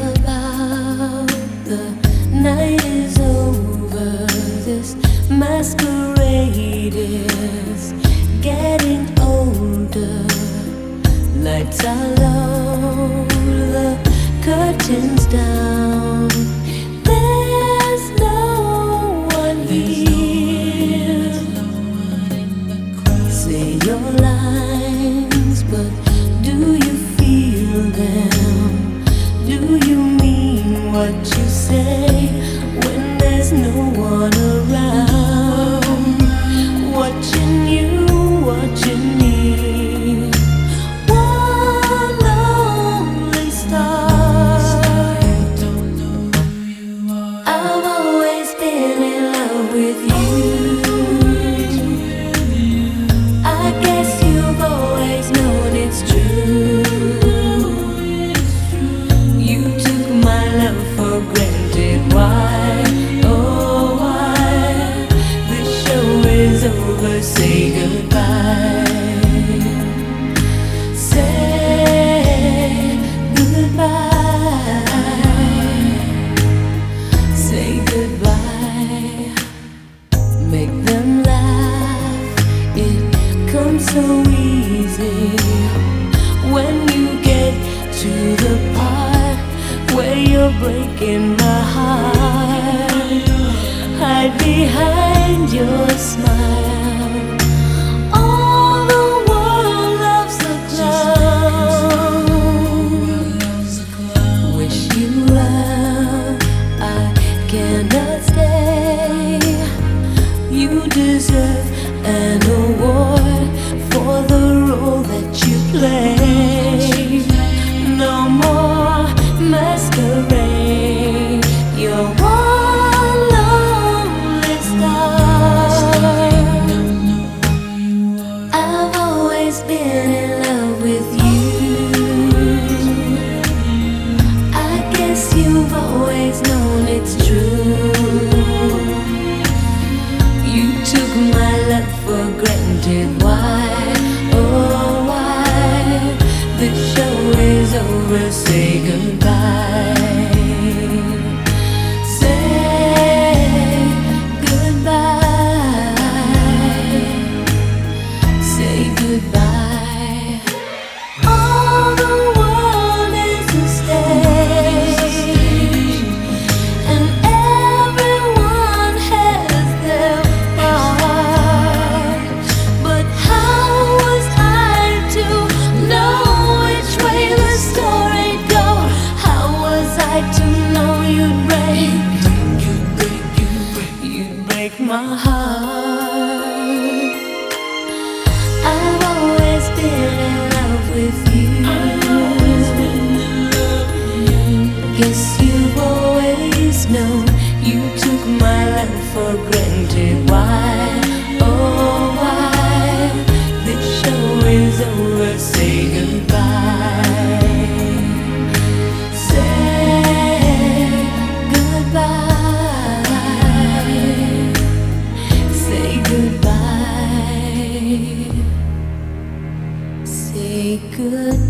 about the night is over. This masquerade is getting older. Lights are low, the curtains down. wanna behind your smile. All the world loves clown. Wish you well. I cannot stay. You deserve an award for the role that you play. always known it's true. You took my love for granted. Why, oh, why? The show is over, say goodbye. snow. You took my life for granted. Why, oh why? This show is over. Say goodbye. Say goodbye. Say goodbye. Say goodbye.